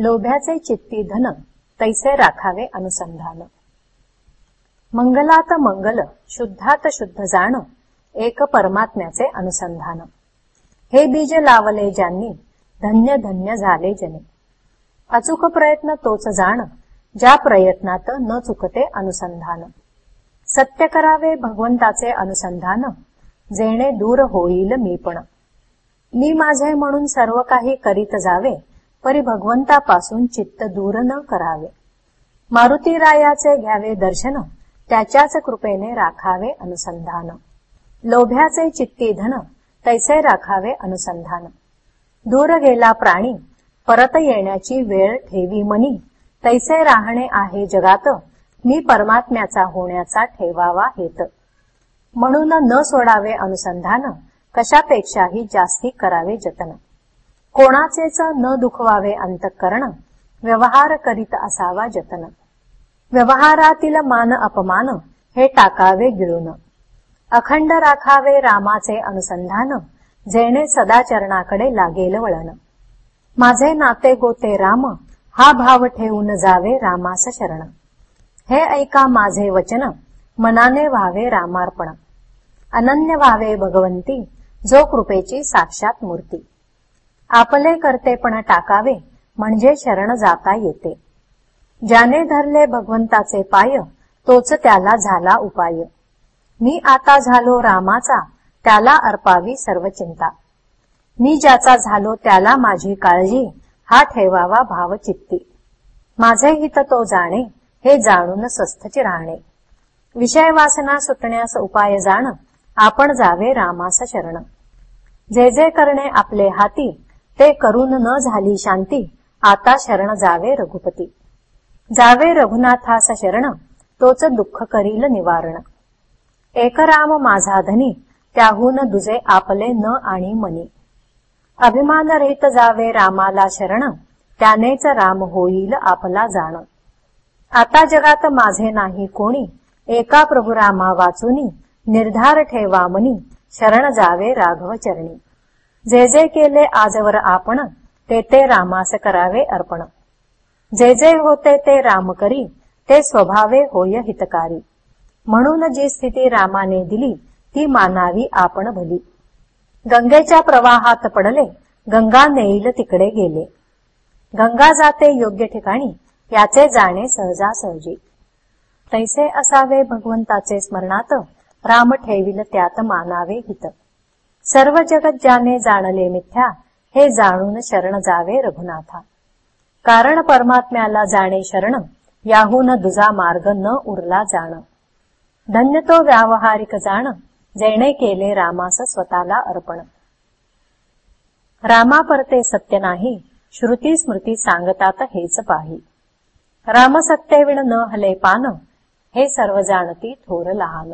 लोभ्याचे चित्ती धन तैसे राखावे अनुसंधान. मंगलात मंगल शुद्धात शुद्ध जाण एक परमात्म्याचे अनुसंधान. हे बीज लावले ज्यांनी धन्य धन्य झाले जने अचूक प्रयत्न तोच जाण ज्या प्रयत्नात न चुकते अनुसंधान. सत्य करावे भगवंताचे अनुसंधान जेणे दूर होईल मी पण. मी माझे म्हणून सर्व काही करीत जावे परी भगवंतापासून चित्त दूर न करावे. मारुतीरायाचे घ्यावे दर्शन त्याच्याच कृपेने राखावे अनुसंधान. लोभ्याचे चित्ती धन तैसे राखावे अनुसंधान. दूर गेला प्राणी परत येण्याची वेळ ठेवी मनी. तैसे राहणे आहे जगात मी परमात्म्याचा होण्याचा ठेवावा हेत. म्हणून न सोडावे अनुसंधान कशापेक्षाही जास्ती करावे जतन. कोणाचेच न दुखवावे अंतःकरण व्यवहार करीत असावा जतन. व्यवहारातील मान अपमान हे टाकावे गिळून. अखंड राखावे रामाचे अनुसंधान जेणे सदाचरणाकडे लागेल वळण. माझे नाते गोते राम हा भाव ठेवून जावे रामास शरण. हे ऐका माझे वचन मनाने व्हावे रामार्पण. अनन्य व्हावे भगवंती जो कृपेची साक्षात मूर्ती. आपले करतेपणा टाकावे म्हणजे शरण जाता येते. ज्याने धरले भगवंताचे पाय तोच त्याला झाला उपाय. मी आता झालो रामाचा त्याला अर्पावी सर्व चिंता. मी ज्याचा झालो त्याला माझी काळजी हा ठेवावा भाव चित्ती माझे हित तो जाणे हे जाणून स्वस्थची राहणे. विषय वासना सुटण्यास उपाय जाण आपण जावे रामास शरण. जे जे करणे आपले हाती ते करून न झाली शांती आता शरण जावे रघुपती. जावे रघुनाथास शरण तोच दुःख करील निवारण. एकराम माझा धनी त्याहून दुजे आपले न आणि मनी. अभिमान रहित जावे रामाला शरण त्यानेच राम होईल आपला जाण. आता जगात माझे नाही कोणी एका प्रभुरामा वाचुनी निर्धार ठेवा मनी शरण जावे राघव चरणी. जे जे केले आजवर आपण ते ते रामास करावे अर्पण. जे जे होते ते राम करी ते स्वभावे होय हितकारी. म्हणून जी स्थिती रामाने दिली ती मानावी आपण भली. गंगेच्या प्रवाहात पडले गंगा नेईल तिकडे गेले. गंगा जाते योग्य ठिकाणी याचे जाणे सहजासहजी. तैसे असावे भगवंताचे स्मरणात राम ठेविल त्यात मानावे हित. सर्व जगत ज्याने जाणले मिथ्या हे जाणून शरण जावे रघुनाथा. कारण परमात्म्याला जाणे शरण याहून दुजा मार्ग न उरला जाण. धन्य तो व्यावहारिक जाण जेणे केले रामास स्वतःला अर्पण. रामा परते सत्य नाही श्रुती स्मृती सांगतात हेच पाही. रामसत्यविण न हले पान हे सर्व जाणती थोर लहान.